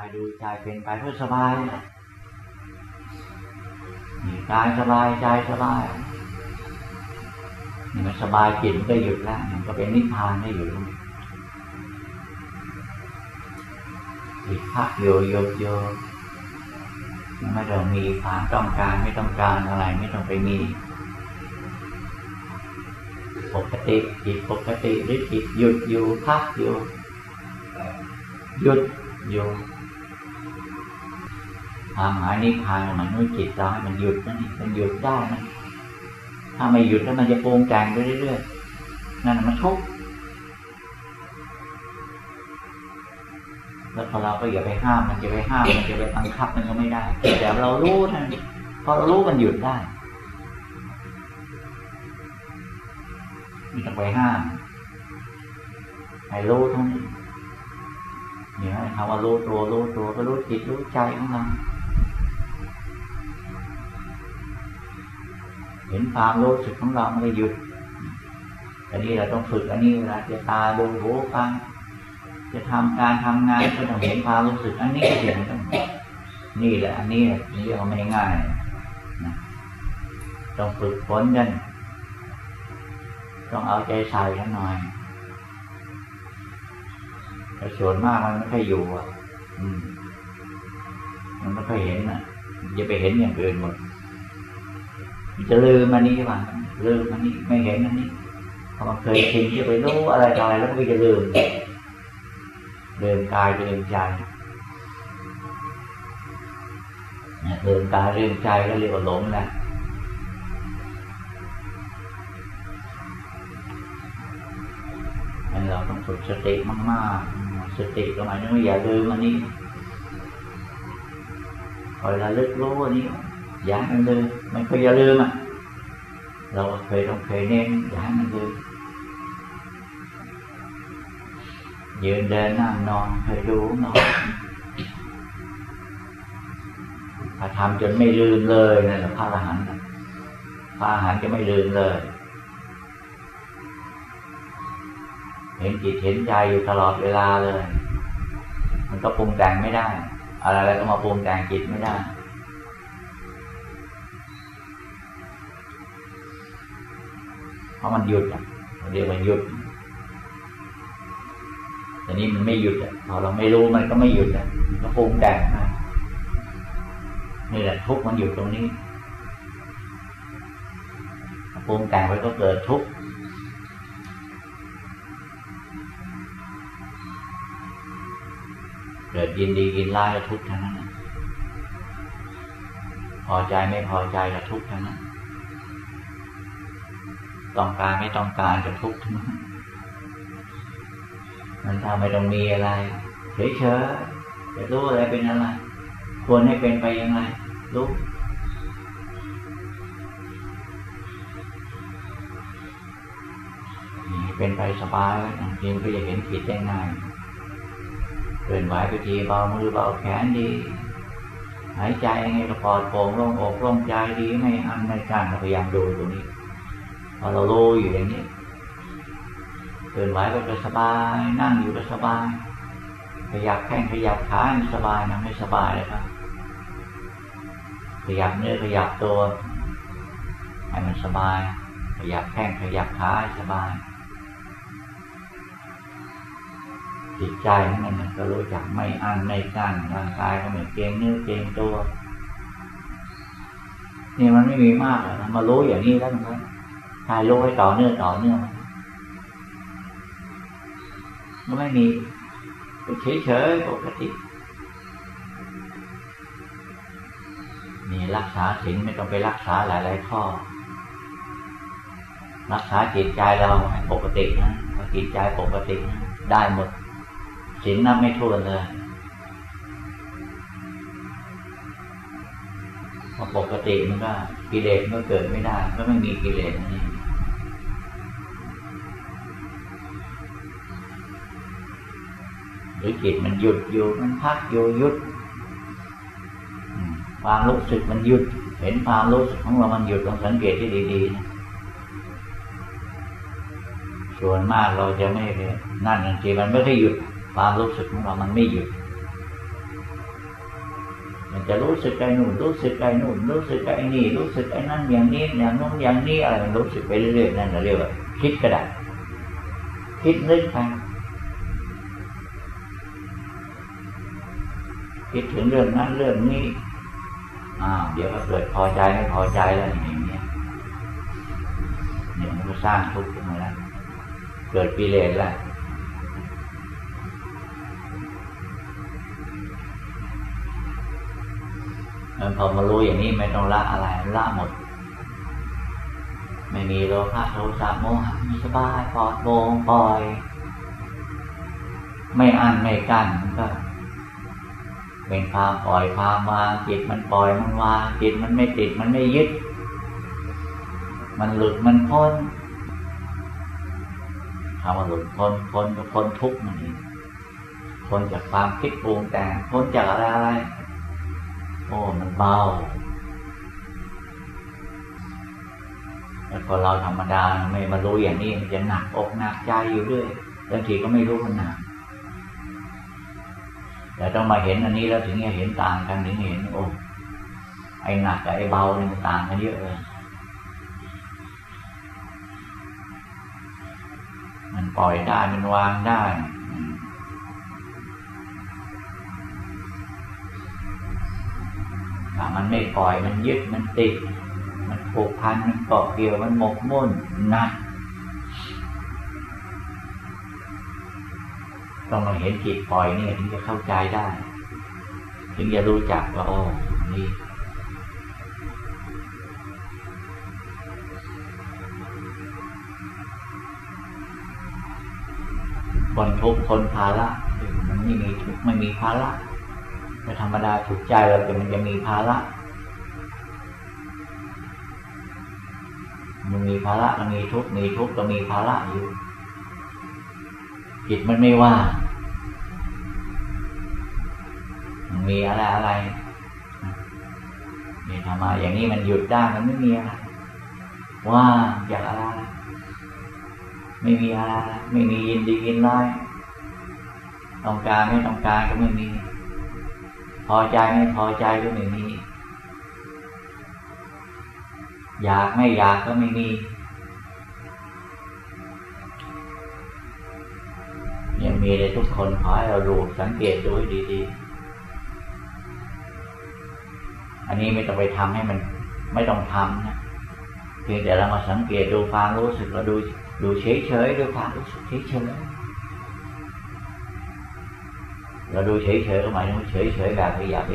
ายดูใจเป็นไปเพื่อสบายนี่กายสบายใจสบายนี่มันสบายจิตมันก็หยุดแล้วมันก็เป็นนิพพานได้อยู่ตรงนี้อีกพักโยโยโยไม่ต้องมีความต้องการไม่ต้องการอะไรไม่ต้องไปมีปกติจิตปกติหรือจิตหยุดอยู่พักอยู่หยุดอยู่ามหมายนิพพานมันนุจิตเราให้มันหยุดนั่นเองมันหยุดได้นะถ้าไม่หยุดแล้วมันจะโปรุงแต่งไปเรื่อยๆนั่นมันทุกข์แล้วพอเราก็อย่าไปห้ามมันจะไปห้ามมันจะไปบังคับมันก็ไม่ได้ แต่เรารู้นะพอเรารู้มันหยุดได้ไม่ต้องไปห้ามให้รู้ทั้งนี้เนี่ยคำว่ารู้ตัวรู้ตัวก็รู้จิตรู้ใจของเรา เห็นความรู้สึกของเราไม่หยุดอันนี้เราต้องฝึกอันนี้เวลาจะตาดูหูฟังจะทำการทำงานก็ต้องเห็นความรู้สึก อันนี้ก็เห็นต้องนี่แหละ อันนี้นี่เรียกว่าไม่ง่ายนะต้องฝึกฝนกันต้องเอาใจใส่กันหน่อยแต่ส่วนมากมันไม่ค่อยอยู่อะ อืม มันไม่ค่อยเห็นอะจะไปเห็นอย่างอื่นหมด จะลืมมันนี้ว่าลืมมันนี้ไม่เห็นมันนี้พอมันเคยชินจะไปรู้อะไรต่ออะไรแล้วก็จะลืมลืมกายลืมใจลืมกายลืมใจก็เรียกว่าหลงแหละเราต้องฝึกสติมากๆ สติก็หมายถึงว่าอย่าลืมอันนี้คอยระลึกรู้อันนี้ อย่าให้มันลืมมันก็อย่าลืมอะ เราเคยต้องเคยเน้นอย่าให้มันลืมยืนเดินนั่งนอนเคยดูนอนถ้าทำจนไม่ลืมเลยนั่นแหละพระอรหันต์พระอรหันต์จะไม่ลืมเลย เห็นจิตเห็นใจอยู่ตลอดเวลาเลย มันก็ปรุงแต่งไม่ได้ อะไรๆก็มาปรุงแต่งจิตไม่ได้ เพราะมันหยุดอะเรียกว่าหยุดแต่นี้มันไม่หยุดอะพอเราไม่รู้มันก็ไม่หยุดอะก็ปรุงแต่งนะนี่แหละทุกมันอยู่ตรงนี้ปรุงแต่งไปก็เกิดทุกข์เกิดยินดียินร้ายทุกข์ทั้งนั้นพอใจไม่พอใจก็ทุกข์ทั้งนั้น ต้องการไม่ต้องการจะทุกข์ทั้งนั้นมันทำไม่ต้องมีอะไรเฉยเฉยจะรู้อะไรเป็นอะไรควรให้เป็นไปยังไงรู้เป็นไปสบายทีมันก็จะเห็นผิดได้ง่ายเคลื่อนไหวไปทีเบามือเบาแขนดี หายใจยังไงก็ปลอดโปร่งโล่งอกโล่งใจดีไม่อันไม่กั้นพยายามดูตรงนี้ พอเราโลอยู่อย่างนี้เคลื่อนไหวไปก็สบาย นั่งอยู่ก็สบาย ขยับแข้งขยับขาสบายนะไม่สบายเลยครับ ขยับเนื้อขยับตัวให้มันสบาย ขยับแข้งขยับขาสบายจิตใจนั่นมันก็รู้จักไม่อันไม่กั้นร่างกายก็ไม่เกรงเนื้อเกรงตัวนี่มันไม่มีมากเลยมารู้อย่างนี้แล้วมัน ก็ถ้ารู้ให้ต่อเนื่องต่อเนื่องมันไม่มีเฉยเฉยปกตินี่รักษาสิ่งไม่ต้องไปรักษาหลายๆข้อ รักษาจิตใจเราให้ปกตินะจิตใจปกติได้หมดสินนับไม่ทั่วเลยพอปกติมันก็กิเลสก็เกิดไม่ได้ ก็ไม่มีกิเลสนี่ หรือจิตมันหยุดอยู่มันพักอยู่หยุดความรู้สึกมันหยุด เห็นความรู้สึกของเรามันหยุดต้องสังเกตที่ดีๆนะส่วนมากเราจะไม่นั่นจริงมันไม่ได้หยุด ความรู้สึกของเรามันไม่หยุด มันจะรู้สึกไอ้นู่นรู้สึกไอ้นู่นรู้สึกไอ้นี่รู้สึกไอ้นั่นอย่างนี้อย่างนู้นอย่างนี้อะไรมันรู้สึกไปเรื่อยๆนั่นเราเรียกว่าคิดก็ได้คิดนึกไป คิดถึงเรื่องนั้นเรื่องนี้อ่าเดี๋ยวก็เกิดพอใจไม่พอใจแล้วอย่างเงี้ยเนี่ยมันก็สร้างทุกข์ขึ้นมาแล้วเกิดปีเลสแล้วมันพอมารู้อย่างนี้ไม่ต้องละอะไรละหมด ไม่มีโลภะโทสะโมหะมีสบายปลอดโปร่งปล่อย ไม่อันไม่กั้นมันก็ เป็นความปล่อยความวางจิตมันปล่อยมันวางจิตมันไม่ติดมันไม่ยึด มันหลุดมันพ้นคำว่าหลุดพ้นพ้นก็พ้นทุกข์นั่นเองพ้นจากความคิดปรุงแต่งพ้นจากอะไรอะไรโอ้มันเบาแล้วพอเราธรรมดาไม่มารู้อย่างนี้มันจะหนักอกหนักใจอยู่ด้วยบางทีก็ไม่รู้มันหนัก แต่ต้องมาเห็นอันนี้แล้วถึงจะเห็นต่างกันถึงเห็นโอ้ไอ้หนักกับไอ้เบาเนี่ยมันต่างกันเยอะเลยมันปล่อยได้มันวางได้ถ้ามันไม่ปล่อยมันยึดมันติด มันผูกพันมันเกาะเกี่ยวมันหมกมุ่นหนัก ต้องมาเห็นจิตปล่อยนี่ถึงจะเข้าใจได้ ถึงจะรู้จักว่าโอ้นี่คนทุกคนภาระมันไม่มีทุกไม่มีภาระแต่ธรรมดาถูกใจเราจะมันจะมีภาระมันมีภาระมันมีทุกมีทุกก็มีภาระอยู่ จิตมันไม่ว่ามีอะไรอะไรนี่ทำมาอย่างนี้มันหยุดได้มันไม่มีอะไรว่าอยากอะไรไม่มีอะไรไม่มียินดียินร้ายต้องการไม่ต้องการก็ไม่มี พอใจไม่พอใจก็ไม่มี อยากไม่อยากก็ไม่มี มีในทุกคนขอให้เราดูสังเกตดูให้ดีๆ อันนี้ไม่ต้องไปทำให้มันไม่ต้องทำนะเพียงแต่เรามาสังเกตดูความรู้สึกเราดูดูเฉยๆดูความรู้สึกเฉยๆเราดูเฉยๆก็หมายถึงเฉยๆแบบอย่าไป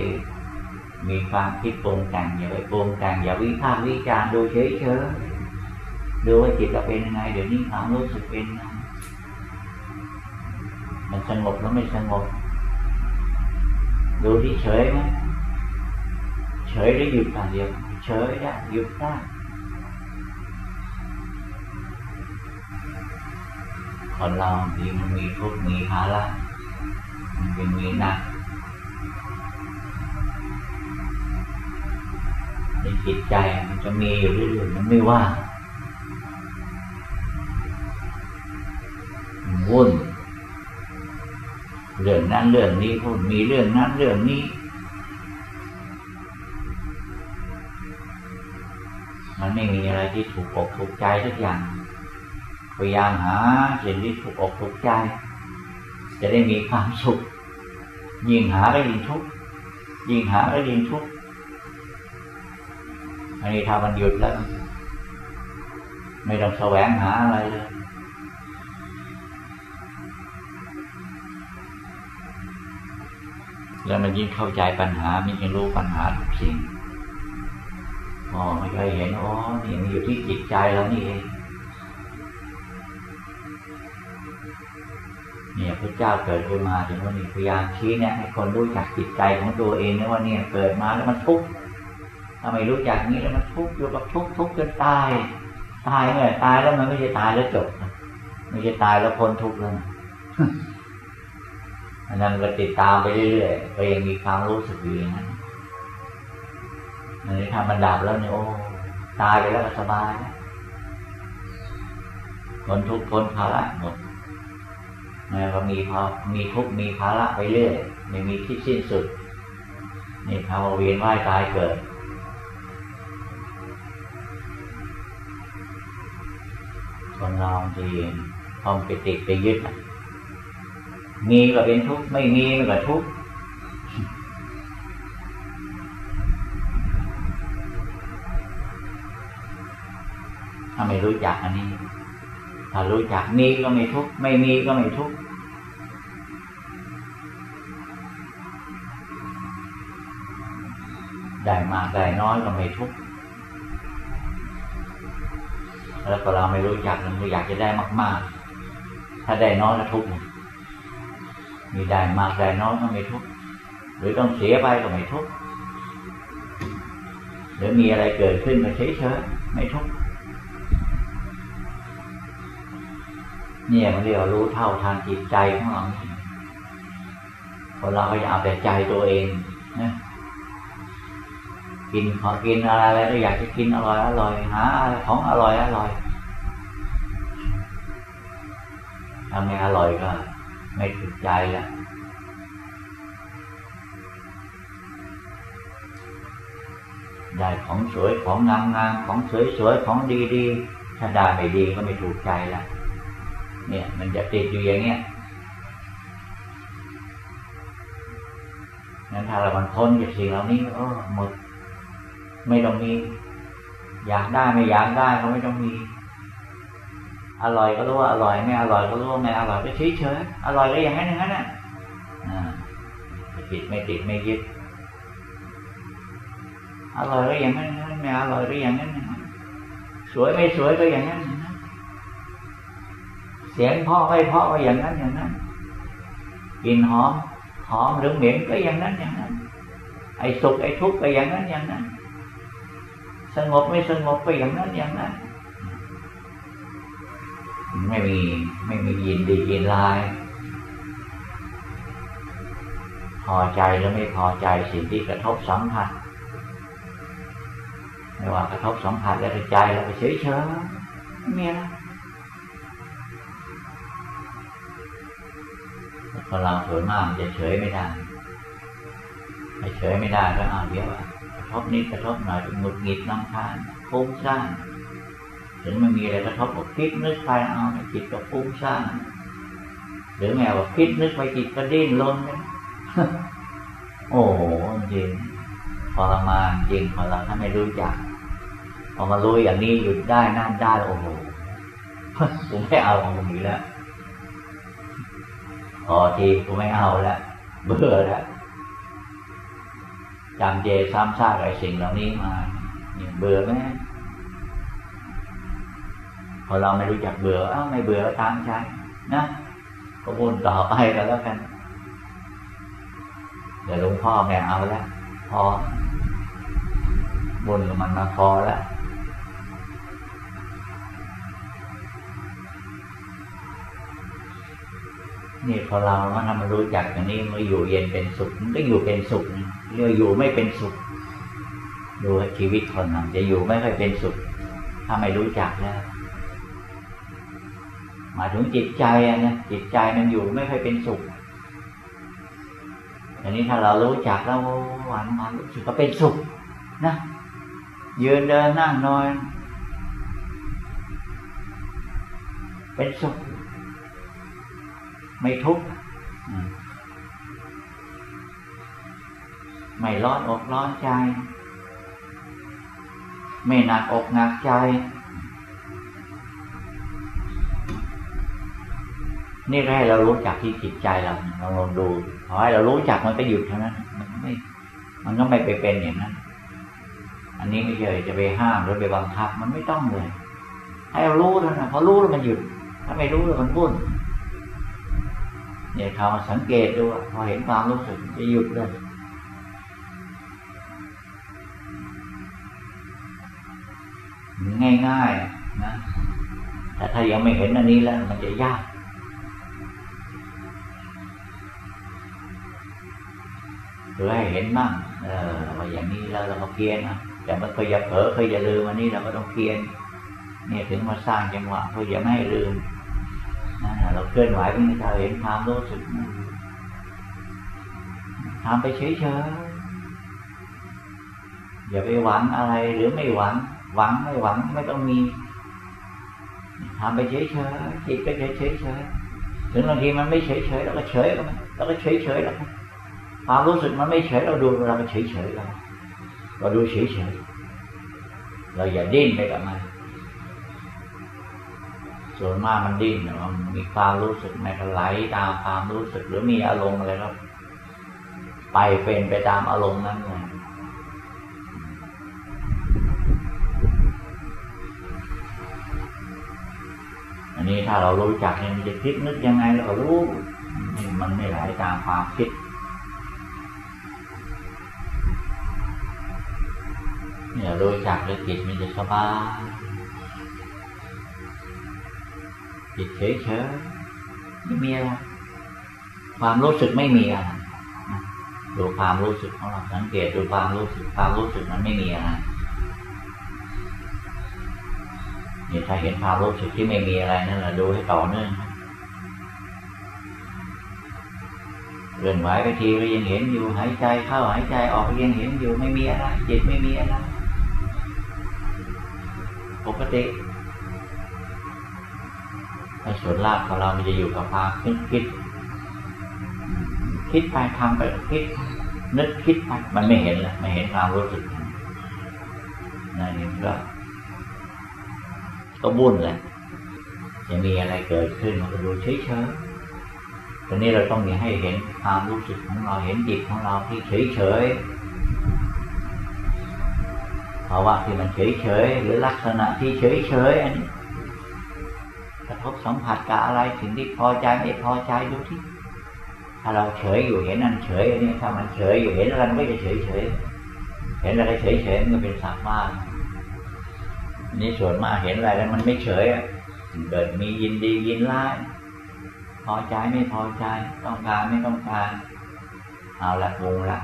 มีความคิดปรุงแต่งอย่าไปปรุงแต่งอย่าวิพากษ์วิจารณ์ดูเฉยๆดูว่าจิตเราเป็นยังไงเดี๋ยวนี้ความรู้สึกเป็นยังไงมัน สงบแล้วไม่สงบ ดูที่เฉยไหมเฉยได้หยุดอะเดียวเฉยได้หยุดได้คนเราทีมันมีทุกข์มีภาระมันเป็นมีหนักในจิตใจมันจะมีอยู่เรื่อยๆมันไม่ว่ามันวุ่น เรื่องนั้นเรื่องนี้พูดมีเรื่องนั้นเรื่องนี้ มันไม่มีอะไรที่ถูกอกถูกใจทุกอย่างพยายามหาสิ่งที่ถูกอกถูกใจ จะได้มีความสุข ยิ่งหาก็ยิ่งทุกข์ยิ่งหาก็ยิ่งทุกข์อันนี้ถ้ามันหยุดแล้ว ไม่ต้องแสวงหาอะไรเลย แล้วมันยิ่งเข้าใจปัญหามันยิ่งรู้ปัญหาทุกสิ่งอ๋อไม่เคยเห็นอ๋อนี่มันอยู่ที่จิตใจเรานี่เองเนี่ยพระเจ้าเกิดขึ้นมาถึงวันนี้พยายามชี้เนี่ยให้คนรู้จักจิตใจของตัวเองนะว่าเนี่ยเกิดมาแล้วมันทุกข์ทำไมรู้จักนี้แล้วมันทุกข์อยู่กับทุกข์ทุกข์จนตาย ตายเมื่อตายแล้วมันไม่ใช่ตายแล้วจบไม่ใช่ตายแล้วพ้นทุกข์แล้ว อันนั้นก็ติดตามไปเรื่อยๆก็ยังมีความรู้สึกอยู่อย่างนั้นอันนี้ทำมันดับแล้วเนี่ยโอ้ตายไปแล้วก็สบายพ้นทุกข์พ้นภาระหมดแล้วก็มีพอมีทุกข์มีภาระไปเรื่อยไม่มีที่สิ้นสุดนี่คำว่าเวียนว่ายตายเกิดคนเราบางทีพอมไปติดไปยึด มีก็เป็นทุกข์ไม่มีมันก็ทุกข์ถ้าไม่รู้จักอันนี้ ถ้ารู้จักมีก็ไม่ทุกข์ไม่มีก็ไม่ทุกข์ได้มากได้น้อยก็ไม่ทุกข์แล้วก็เราไม่รู้จักเราอยากจะได้มาก ๆ ถ้าได้น้อยก็ทุกข์ มีได้มากได้น้อยก็ไม่ทุกข์หรือต้องเสียไปก็ไม่ทุกข์หรือมีอะไรเกิดขึ้นก็เฉยๆไม่ทุกข์เนี่ยมันเรียกว่ารู้เท่าทางจิตใจของเราคนเราก็จะเอาแต่ใจตัวเองนะกินขอกินอะไรอะไรก็อยากจะกินอร่อยอร่อยหาของอร่อยอร่อยถ้าไม่อร่อยก็ ไม่ถูกใจแล้วได้ของสวยของงามงามของสวยสวยของดีดีถ้าได้ไม่ดีก็ไม่ถูกใจล้วเนี่ย มันจะติดอยู่อย่างเงี้ยงั้นถ้าเรามันพ้นจากสิ่งเหล่านี้โอ้หมด ไม่ต้องมี อยากได้ไม่อยากได้ก็ไม่ต้องมี อร่อยก็รู้ว่าอร่อยไม่อร่อยก็รู้ว่าไม่อร่อยก็เฉยเฉยอร่อยก็อย่างนั้นอย่างนั้นอะติดไม่ติดไม่ยึดอร่อยก็อย่างนั้นไม่อร่อยก็อย่างนั้นสวยไม่สวยก็อย่างนั้นเสียงเพาะไม่เพาะก็อย่างนั้นอย่างนั้นกลิ่นหอมหอมหรือเหม็นก็อย่างนั้นอย่างนั้น ไอ้สุขไอ้ทุกข์ก็อย่างนั้นอย่างนั้น สงบไม่สงบก็อย่างนั้นอย่างนั้น ไม่มีไม่มียินดียินลาย พอใจหรือไม่พอใจสิ่งที่กระทบสัมผัสไม่ว่ากระทบสัมผัสแล้วใจเราไปเฉยเฉยไม่มีนะคนเราส่วนมากจะเฉยไม่ได้ไม่เฉยไม่ได้ก็เอาเดี๋ยกระทบนิดกระทบหน่อยหงุดหงิดน้ำคานฟุ้งซ่า นถึงมันมีอะไรกระทบก็คิดนึกไปเอาจิตก็ฟุ้งซ่านหรือแมว่าคิดนึกไปจิตก็ดิ้นรนเลยโอ้โหจริงทรมานจริงพอเราถ้าไม่รู้จักพอมารู้อย่างนี้หยุดได้นั่นได้โอ้โหผมไม่เอาของผมอีกแล้วพอทีกูไม่เอาแล้วเบื่อแล้วจำเจซ้ำซากไอ้สิ่งเหล่านี้มาเนี่ยเบื่อไหม พอเราไม่รู้จักเบื่ออ้าไม่เบื่อตามใจนะก็วนต่อไปกันแล้วกันเดี๋ยวหลวงพ่อแม่เอาแล้วพอบุญมันมาพอแล้วนี่พอเราว่าถ้ามันรู้จักอย่างนี้มันอยู่เย็นเป็นสุขมันก็อยู่เป็นสุขเรื่ออยู่ไม่เป็นสุขดูชีวิตคนมันจะอยู่ไม่ค่อยเป็นสุข ถ้าไม่รู้จักแล้ว หมายถึงจิตใจนะจิตใจมันอยู่ไม่เคยเป็นสุขอันนี้ถ้าเรารู้จักแล้วหวันมารู้สึกก็เป็นสุขนะยืนเดินนั่งนอนเป็นสุข ไม่ทุกข์ไม่ร้อนอกร้อนใจ ไม่หนักอกหนักใจ นี่แรกเรารู้จักที่จิตใจเราเราลองดูขอให้เรารู้จักมันก็หยุดเท่านั้น มันไม่ มันก็ไม่ไปเป็นอย่างนั้น อันนี้ไม่ใช่จะไปห้ามหรือไปบังคับ มันไม่ต้องเลย ให้เรารู้เท่านั้นพอรู้แล้วมันหยุด ถ้าไม่รู้แล้วมันวุ่นเนี่ยเขาสังเกตดูพอเห็นความรู้สึกจะหยุดเลยง่ายๆนะแต่ถ้ายังไม่เห็นอันนี้แล้ว มันจะยาก หรือให้เห็นมั่งเออว่าอย่างนี้แล้วเราก็เพียนนะแต่มันเคยจะเผลอเคยจะลืมอันนี้เราก็ต้องเพียนเนี่ยถึงมาสร้างจังหวะเพื่อจะไม่ให้ลืมเราเคลื่อนไหวเพื่อจะเห็นความรู้สึกทำไปเฉยอย่าไปหวังอะไรหรือไม่หวัง หวังไม่หวังไม่ต้องมีทำไปเฉยเฉยจิตก็เฉยเฉยเฉยถึงบางทีมันไม่เฉยเฉยเราก็เฉยแล้วเราก็เฉยเฉยแล้ว ความรู้สึกมันไม่เฉยเราดูเราก็เฉยเฉยแล้วเราดูเฉยเฉยเราอย่าดิ้นไปกับมันส่วนมากมันดิ้นมันมีความรู้สึกแม้ก็ไหลตามความรู้สึกหรือมีอารมณ์อะไรก็ไปเป็นไปตามอารมณ์นั้นเลยอันนี้ถ้าเรารู้จักเนี่ยมันจะคิดนึกยังไงเราก็รู้ มันไม่ไหลตามความคิด เนี่ยรู้จักแล้วจิตมันจะสบายจิตเฉยเฉยไม่มีอะไรความรู้สึกไม่มีอะไรดูความรู้สึกของเราสังเกตดูความรู้สึกความรู้สึกมันไม่มีอะไรนี่ถ้าเห็นความรู้สึกที่ไม่มีอะไรนั่นแหละดูให้ต่อเนื่องเลื่อนไหวไปทีก็ยังเห็นอยู่หายใจเข้าหายใจออกยังเห็นอยู่ไม่มีอะไรจิตไม่มีอะไร ปกติแต่ส่วนลากของเรามันจะอยู่กับความคิดคิด คิดไปทำไปคิด นึกคิดไปมันไม่เห็นละไม่เห็นความรู้สึกนั่นเองก็ก็บุ่นแหละจะมีอะไรเกิดขึ้นมันก็ดูเฉยเฉยตอนนี้เราต้องมีให้เห็นความรู้สึกของเราเห็นจิตของเราที่เฉยเฉยาวะที่มันเฉยเฉยหรือลักษณะที่เฉยเฉยอันนี้กระทบสัมผัสกับอะไรสิ่งที่พอใจไม่พอใจดูที่ถ้าเราเฉยอยู่เห็นนั่นเฉยอันนี้ถ้ามันเฉยอยู่เห็นอะไรมันก็จะเฉยเฉยเห็นอะไรเฉยเฉยมันเป็นสักว่านี่ส่วนมากเห็นอะไรแล้วมันไม่เฉยอะเกิดมียินดียินร้ายพอใจไม่พอใจต้องการไม่ต้องการ เอาละวงละ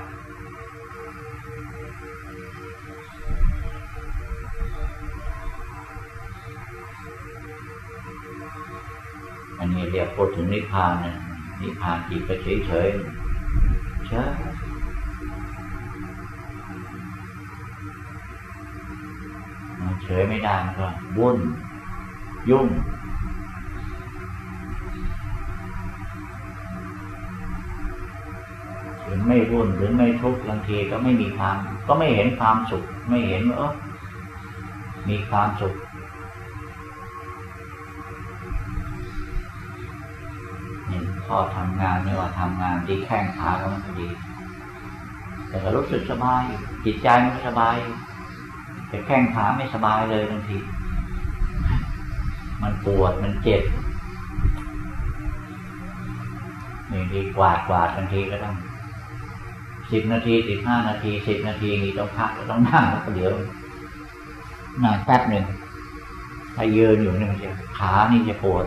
นี่เรียกพูดถึงนิพพานนะนิพพานจิตก็เฉยเฉยเฉยเฉยไม่ได้ก็วุ่นยุ่งถึงไม่วุ่นถึงไม่ทุกข์บางทีก็ไม่มีความ ก็ไม่เห็นความสุข ไม่เห็นว่าเออมีความสุข พ่อทำงานไม่ว่าทำงานดีแข้งขาก็มันดี แต่ก็รู้สึกสบาย จิตใจมันสบาย แต่แข้งขาไม่สบายเลยบางที มันปวดมันเจ็บนี่ดีกวาดกวาดบางทีก็ต้องสิบนาทีสิบห้านาทีสิบนาทีนี่ต้องพักต้องนั่งแล้วเดี๋ยวนั่งแป๊บหนึ่งถ้ายืนอยู่นี่มันจะขานี่จะปวด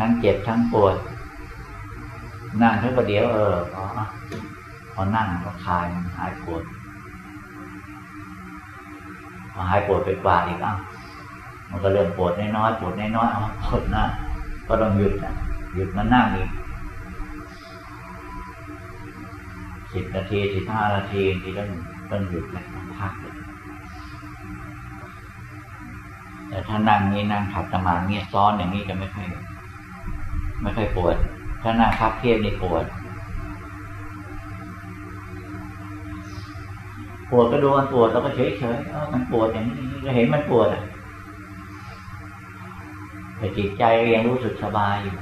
ทั้งเจ็บทั้งปวด นั่งแค่ประเดี๋ยวเออพอพอนั่งก็คลายมันหายปวดพอหายปวดไปกว่าอีกอะมันก็เริ่มปวดน้อยๆปวดน้อยๆเอาปวดนะก็ต้องหยุดนะหยุดมานั่งอีกสิบนาทีสิบห้านาทีที่ต้องต้องหยุดแล้วพักเลยแต่ถ้านั่งนี้นั่งขัดสมาธิเนี่ยซ้อนอย่างนี้จะไม่ค่อย ไม่ค่อยปวด ถ้านั่งพับเพียบนี่ปวด ปวดก็ดูมันปวดแล้วก็เฉยเฉยมันปวดอย่างนี้ก็เห็นมันปวดอะแต่จิตใจยังรู้สึกสบายอยู่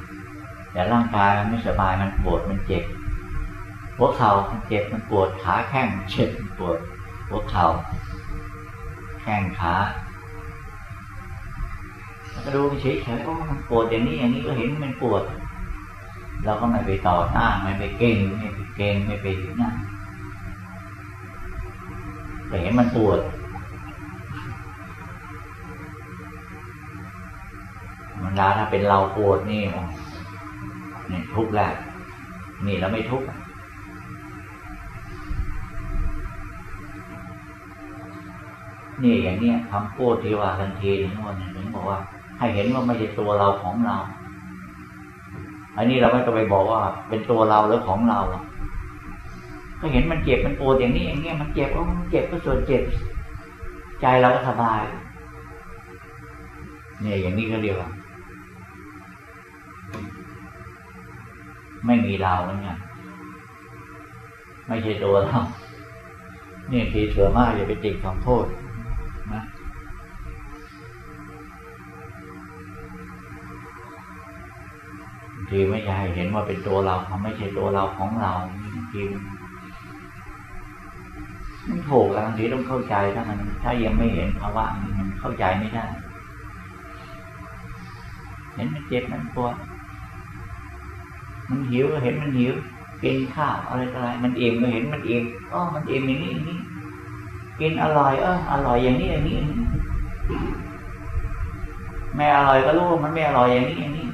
แต่ร่างกายมันไม่สบายมันปวดมันเจ็บหัวเข่ามันเจ็บมันปวดขาแข้งเจ็บมันปวดหัวเข่าแข้งขา ก็ดูเฉยเฉยมันปวดอย่างนี้อย่างนี้ก็เห็นมันปวด เราก็ไม่ไปต่อต้านไม่ไปเก่งไม่ไปเก่งไม่ไปนั่นแต่เห็นมันปวด มันดาถ้าเป็นเราปวดนี่นี่ทุกข์แล้วนี่เราไม่ทุกข์นี่อย่างเนี้ยคำพูดที่ว่าทันทีถึงวันถึงบอกว่า ให้เห็นว่าไม่ใช่ตัวเราของเรา อันนี้เราไม่ต้องไปบอกว่า เป็นตัวเราหรือของเรา ก็เห็นมันเจ็บมันปวดอย่างนี้อย่างเงี้ยมันเจ็บก็มันเจ็บก็ส่วนเจ็บ ใจเราก็สบาย เนี่ยอย่างนี้ก็เรียกว่าไม่มีเราเนี่ยไม่ใช่ตัวเราเนี่ยทีเสือมากอย่าไปติดของโทีไม่ใช่เห็นว่าเป็นตัวเราไม่ใช่ตัวเราของเราทีมันถูกแล้วบางทีต้องเข้าใจถ้ามัน ถ้ายังไม่เห็นภาวะมันเข้าใจไม่ได้ เห็นมันเจ็บมันปวดมันหิวก็เห็นมันหิวกินข้าวอะไรอะไร มันเอิ่มก็เห็นมันเอิ่มอ๋อมันเอิ่มอย่างนี้อย่างนี้กินอร่อยเอออร่อยอย่างนี้อย่างนี้ไม่อร่อยก็รู้มันไม่อร่อยอย่างนี้อย่างนี้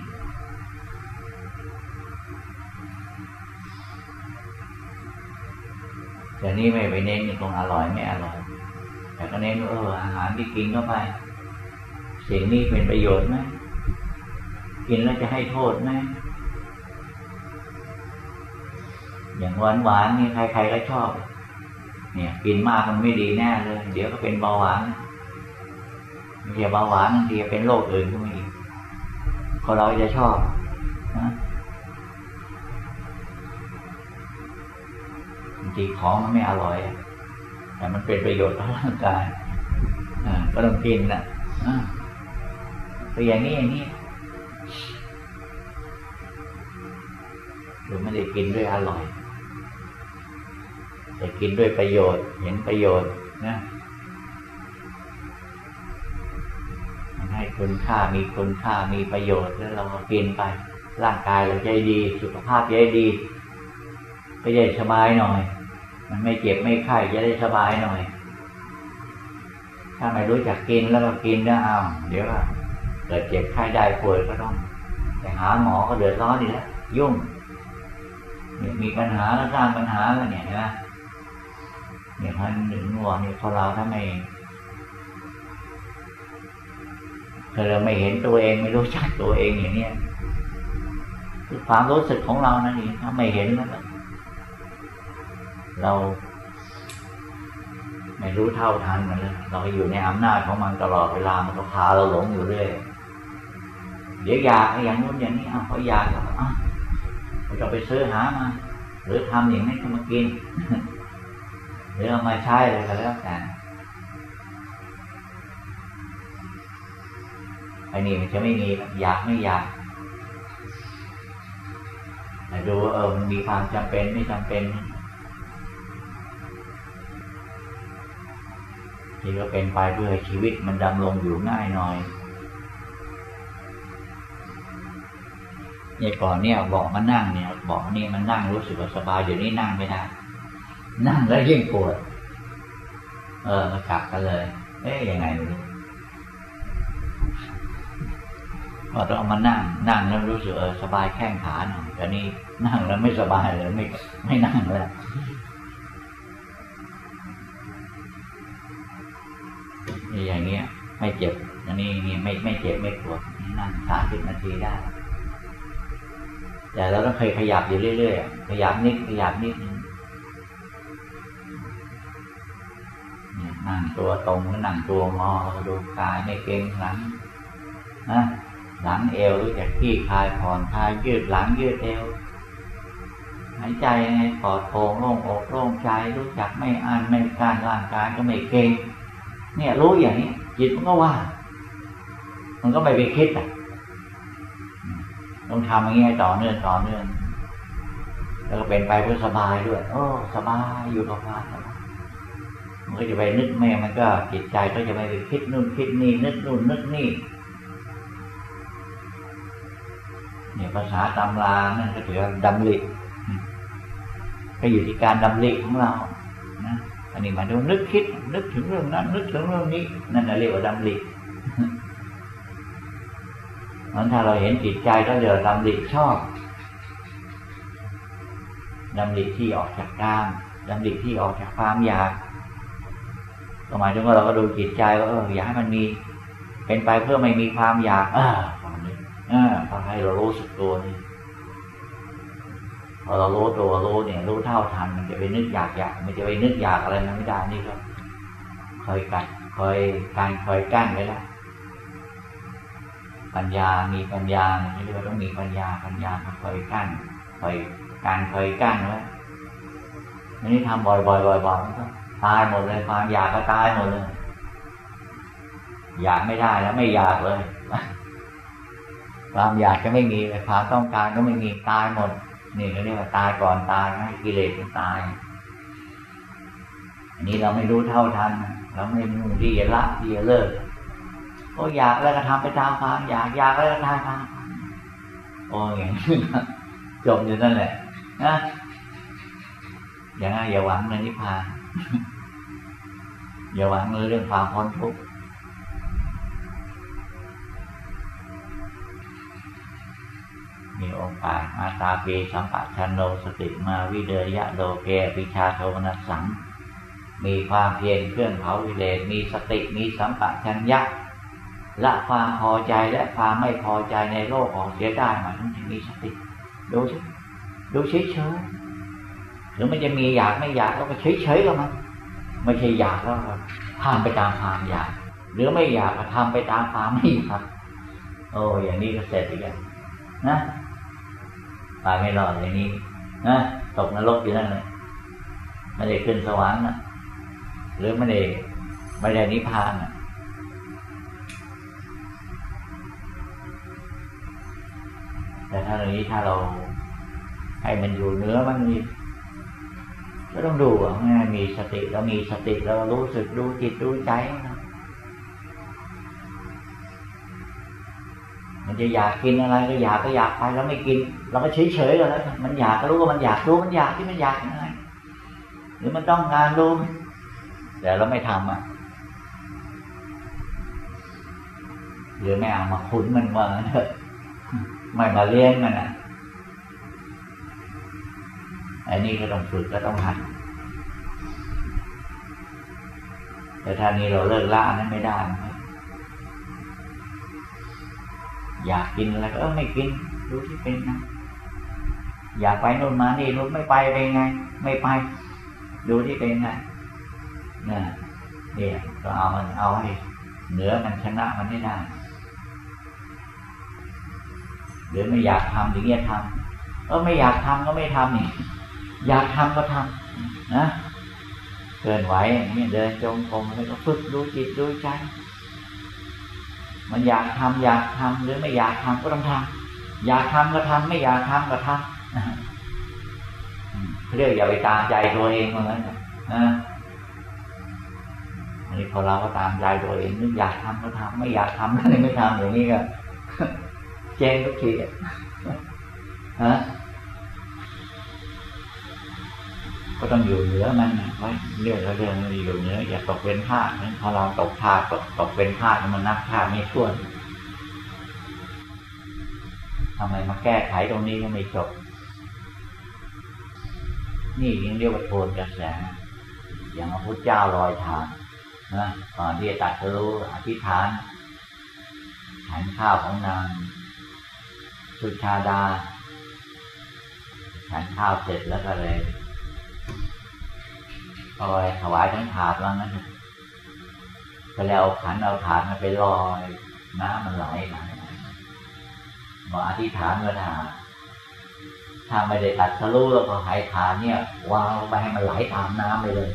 แต่นี่ไม่ไปเน้นตรงอร่อยไม่อร่อย แต่ก็เน้นว่าเอออาหารที่กินเข้าไปสิ่งนี้เป็นประโยชน์ไหมกินแล้วจะให้โทษไหมอย่างหวานหวานนี่ใครๆก็ชอบ เนี่ย กินมากมันไม่ดีแน่เลย เดี๋ยวก็เป็นเบาหวานไม่ใช่เบาหวานบางทีเป็นโรคอื่นก็มีคนเราจะชอบ บางทีของมันไม่อร่อย แต่มันเป็นประโยชน์ต่อร่างกายก็ต้องกินนะไปอย่างนี้อย่างนี้หรือไม่ได้กินด้วยอร่อย แต่กินด้วยประโยชน์ เห็นประโยชน์นะมันให้คุณค่ามีคุณค่ามีประโยชน์แล้วเราก็กินไป ร่างกายเราใจดี สุขภาพใจดีก็จสบายหน่อย ไม่เจ็บไม่ไข้จะได้สบายหน่อย ถ้าไม่รู้จักกินแล้วก็กินนะเอาเดี๋ยวเกิดเจ็บไข้ได้ป่วยก็ต้องไปหาหมอก็เดือดร้อนดีแล้วยุ่งมีปัญหาแล้วสร้างปัญหาแล้วเนี่ยนะเนี่ยพันหนึ่งหัวเนี่ยพอเราถ้าไม่ถ้าเราไม่เห็นตัวเองไม่รู้จักตัวเองอย่างเนี้ยคือความรู้สึกของเรานั่นเองถ้าไม่เห็นแล้ว เรา ไม่รู้เท่าทันมันเลยเราอยู่ในอำนาจของมันตลอดเวลามันก็พาเราหลงอยู่เรื่อยเดี๋ยวอยากอย่างนู้นอย่างนี้อะพออยากอะเราจะไปซื้อหามาหรือทำอย่างนี้ก็มากินหรือเอามาใช้อะไรก็แล้วแต่อันนี้มันจะไม่มีอยากไม่อยากแต่ดูเออมันมีความจำเป็นไม่จำเป็น ที่ก็เป็นไปเพื่อให้ชีวิตมันดำรงอยู่ง่ายหน่อยเนี่ยก่อนเนี่ยบอกมานั่งเนี่ย บอกนี่มันนั่งรู้สึกว่าสบายเดี๋ยวนี้นั่งไม่ได้ นั่งแล้วยิ่งปวด เออมากลับกันเลย เอ๊ยยังไงไม่พอต้องเอามานั่ง นั่งแล้วรู้สึกเออสบายแข้งขาหน่อยแต่นี่นั่งแล้วไม่สบายเลยไม่ไม่นั่งแล้ว อย่างเงี้ย ไม่เจ็บ อันนี้นี่ไม่ไม่เจ็บไม่ปวดนั่งสามสิบนาทีได้ แต่เราต้องเคยขยับอยู่เรื่อยๆขยับนิดขยับนิดนึงนั่งตัวตรงนั่งตัวงอดูกายไม่เกร็งหลังนะหลังเอวรู้จักที่คลายผ่อนคลายยืดหลังยืดเอวหายใจยังไงปลอดโปร่งโล่งอกโล่งใจรู้จักไม่อ่านไม่การร่างกายก็ไม่เกร็ง เนี่ย รู้อย่างนี้จิตมันก็ว่า มันก็ไม่ไปคิดอะต้องทำอย่างนี้ยต่อเนื่องต่อเนื่องแล้วก็เป็นไปเพื่อสบายด้วยโอ้สบายอยู่กับพระมันก็จะไปนึกแม่มันก็จิตใจก็จะไม่ไปคิดนู่นคิดนี่นึกนู่นนึกนี่เนี่ยภาษาตำรานั่นก็ถือว่าดำริก็อยู่ที่การดำริของเรา อันนี้มาดูนึกคิด นึกถึงเรื่องนั้น นึกถึงเรื่องนี้ นั่นเรียกว่าดำริเพราะถ้าเราเห็นจิตใจก็เรียกดำริชอบดำริที่ออกจากกามดำริที่ออกจากความอยากหมายถึงว่าเราก็ดูจิตใจว่าเอออยากให้มันมี เป็นไปเพื่อไม่มีความอยากอ่าฟังนี้อ่าพอให้เรารู้สึกตัวนี่ พอเรารู้ตัวรู้เนี่ย รู้เท่าทันมันจะไปนึกอยากอยากมันจะไปนึกอยากอะไรมันไม่ได้นี่ก็คอยกัดคอยการคอยกั้นไว้ล้วปัญญามีปัญญาเรียกว่าต้องมีปัญญาปัญญาคอยกั้นคอยการคอยกั้นไว้อันนี้ทำบ่อยๆบ่อยๆมันก็ตายหมดเลยความอยากก็ตายหมดเลยอยากไม่ได้แล้วไม่อยากเลย ความอยากก็ไม่มีเลยความต้องการก็ไม่มีตายหมด นี่ก็เรียกว่าตายก่อนตายให้กิเลสมันตาย อันนี้เราไม่รู้เท่าทัน เราไม่รู้ที่จะละที่จะเลิกโอ้อยากแล้วก็ทำไปตามความอยากอยากแล้วก็ทำตามโอ้ยจบอยู่นั่นแหละนะอย่างนั้นอย่าหวังในนิพพานอย่าหวังในเรื่องความพ้นทุกข์ การมาตาเปสัมปะชันโนสติมาวิเดยะโลเกปิชาโทนัสสัง มีความเพียรเครื่องเผาวิเลศมีสติมีสัมปะชัญญะละความพอใจและความไม่พอใจในโลกของเสียได้มาต้องมีสติดูสิดูเฉยเฉยหรือมันจะมีอยากไม่อยากก็ไปเฉยเฉยกับมันไม่ใช่อยากแล้วทำไปตามความอยาก หรือไม่อยากก็ทำไปตามความไม่อยากโอ้อย่างนี้ก็เสร็จอีกแล้วนะ ตายไม่รอดอย่างนี้นะตกนรกอยู่นั่นเลยไม่ได้ขึ้นสวรรค์นะหรือไม่ได้ไม่ได้นิพพานนะแต่ถ้าอย่างนี้ถ้าเราให้มันอยู่เนื้อมันมีก็ต้องดูอะมีสติเรามีสติเรารู้สึกดูจิตดูใจนะ มันจะอยากกินอะไรก็อยากก็อยากไปแล้วไม่กิน เราก็เฉยเฉยก็แล้วมันอยากก็รู้ว่ามันอยากรู้มันอยากที่มันอยากยังไงหรือมันต้องการรู้แต่เราไม่ทำอะหรือไม่เอามาคุ้นมันมาเถอะไม่มาเลี้ยงมันอะอันนี้ก็ต้องฝึกก็ต้องหัดแต่ท่านี้เราเลิกละนั้นไม่ได้ อยากกินอะไรก็ไม่กินรู้ที่เป็นนะอยากไปโน่นมานี่นู้นไม่ไปเป็นไง ไม่ไป ดูที่เป็นไงนี่เนี่ยก็เอามันเอาให้เหนือมันชนะมันไม่ได้หรือไม่อยากทำอย่างเงี้ยทำก็ไม่อยากทำก็ไม่ทำนี่อยากทำก็ทำนะเกินไหวอย่างนี้เดินจงกรมแล้วก็ฝึกดูจิตดูใจ มันอยากทำอยากทำหรือไม่อยากทำก็ต้องทำอยากทำก็ทำไม่อยากทำก็ทำเรียกอย่าไปตามใจตัวเองเหมือนกันนะอันนี้พอเราก็ตามใจตัวเองนึกอยากทำก็ทำไม่อยากทำก็ไม่ทำอย่างนี้ก็เจ๊งทุกทีฮะ ก็ต้องอยู่เหนือมันไว้เรื่องเรื่องอยู่เหนืออย่าตกเป็นท่าพอเราตกท่าตกตกเป็นท่ามันนับท่าไม่ท้วนทำไมมาแก้ไขตรงนี้ก็ไม่จบ นี่ยังเรียกว่าโทนกระแส อย่างพระพุทธเจ้าลอยทานนะก่อนที่จะตัดรู้อธิษฐานฉันข้าวของนางสุชาดาฉันข้าวเสร็จแล้วก็เลย เอาไว้ถวายทั้งถาดว่างั้นก็แล้วเอาขันเอาถาดมาไปลอยน้ำมันไหลไหลมาอธิษฐานเงินาถ้าไม่ได้ตัดทะลุแล้วก็หายฐานเนี่ยวางลงไปให้มันไหลตามน้ำไปเลย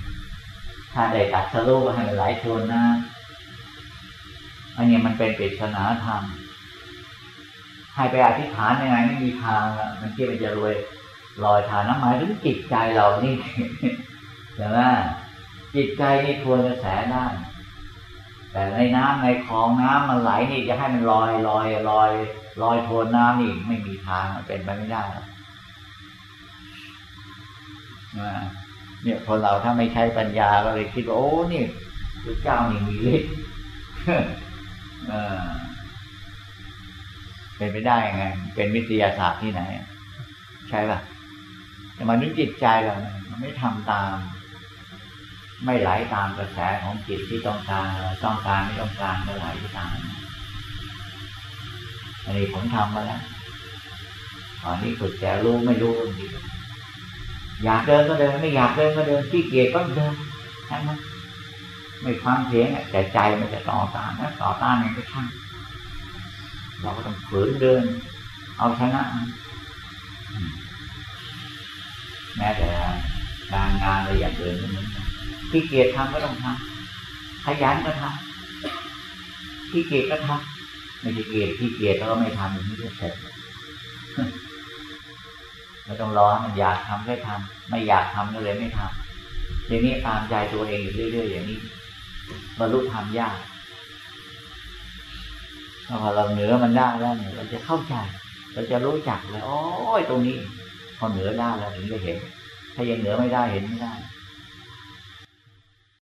ถ้าได้ตัดทะลุก็ให้มันไหลชนน้ำอันนี้มันเป็นปริศนาธรรมให้ไปอธิษฐานยังไงไม่มีทางมันคิดมันจะรวยลอยทานน้ำหมายถึงจิตใจเรานี่ ใช่ไหมจิตใจนี่ทวนกระแสได้แต่ในน้ำในคลองน้ำมันไหลนี่จะให้มันลอยลอยลอยลอยทวนน้ำนี่ไม่มีทางเป็นไปไม่ได้เนี่ยคนเราถ้าไม่ใช้ปัญญาก็เลยคิดว่าโอ้นี่พระเจ้านี่มีฤทธิ์เป็นไปได้ยังไง เป็นวิทยาศาสตร์ที่ไหน ใช่ป่ะแต่มันนึกจิตใจเรามันไม่ทำตาม ไม่ไหลตามกระแสของจิตที่ต้องการต้องการไม่ต้องการก็ไหลตามอันนี้ผมทำมาแล้วตอนนี้ฝึกแต่รู้ไม่รู้ดีอยากเดินก็เดินไม่อยากเดินก็เดินขี้เกียจก็เดินใช่ไหมไม่ฟังเสียงแต่ใจมันจะต่อต้านนะต่อต้านมันก็ช่างเราก็ต้องฝืนเดิน เอาชนะแม้แต่การงานอะไรอย่างอื่นก็เหมือนกัน ขี้เกียจทำก็ต้องทำขยันก็ทำขี้เกียจก็ทำไม่ใช่เกียจขี้เกียจแล้วก็ไม่ทำอย่างนี้ก็เสร็จไม่ต้องรอมันอยากทำก็ทำไม่อยากทำก็เลยไม่ทำทีนี้ตามใจตัวเองอยู่เรื่อยๆอย่างนี้บรรลุธรรมยากพอเราเหนือมันได้แล้วเนี่ยเราจะเข้าใจ เราจะรู้จักเลยโอ้ยตรงนี้ พอเหนือได้แล้วถึงจะเห็น ถ้ายังเหนือไม่ได้เห็นไม่ได้